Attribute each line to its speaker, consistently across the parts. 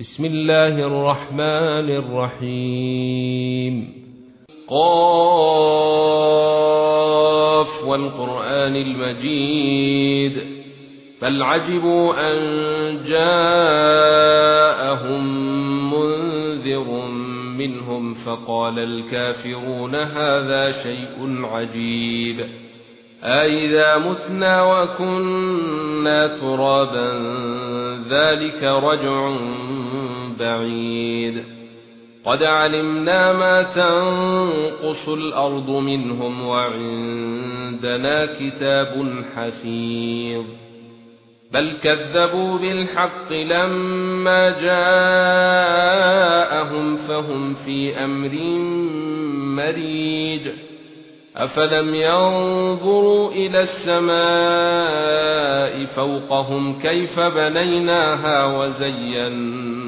Speaker 1: بسم الله الرحمن الرحيم. قاف والقرآن المجيد. بل عجبوا أن جاءهم منذر منهم فقال الكافرون هذا شيء عجيب. أَإِذَا مُتْنَا وَكُنَّا تُرَابًا ذَلِكَ رَجْعٌ بَعِيدٌ. قَدْ عَلِمْنَا مَا تَنقُصُ الْأَرْضُ مِنْهُمْ وَعِندَنَا كِتَابٌ حَفِيظٌ. بَلْ كَذَّبُوا بِالْحَقِّ لَمَّا جَاءَهُمْ فَهُمْ فِي أَمْرٍ مَّرِيجٍ. أفلم ينظروا إلى السماء فوقهم كيف بنيناها وزيناها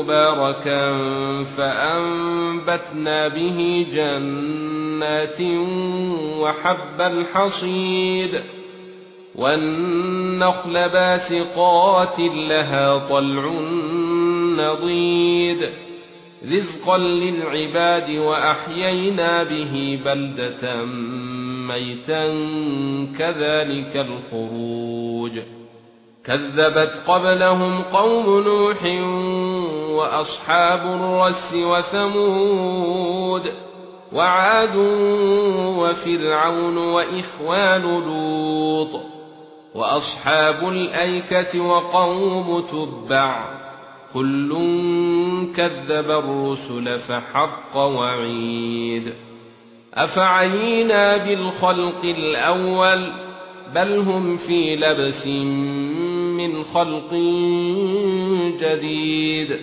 Speaker 1: مباركا فأنبتنا به جنات وحب الحصيد والنخل باسقات لها طلع نضيد رزقا للعباد وأحيينا به بلدة ميتا كذلك الخروج. كذبت قبلهم قوم نوح وأصحاب الرس وثمود وعاد وفرعون وإخوان لوط وأصحاب الأيكة وقوم تبع كل كذب الرسل فحق وعيد أفعينا بالخلق الأول بل هم في لبس من خلق جديد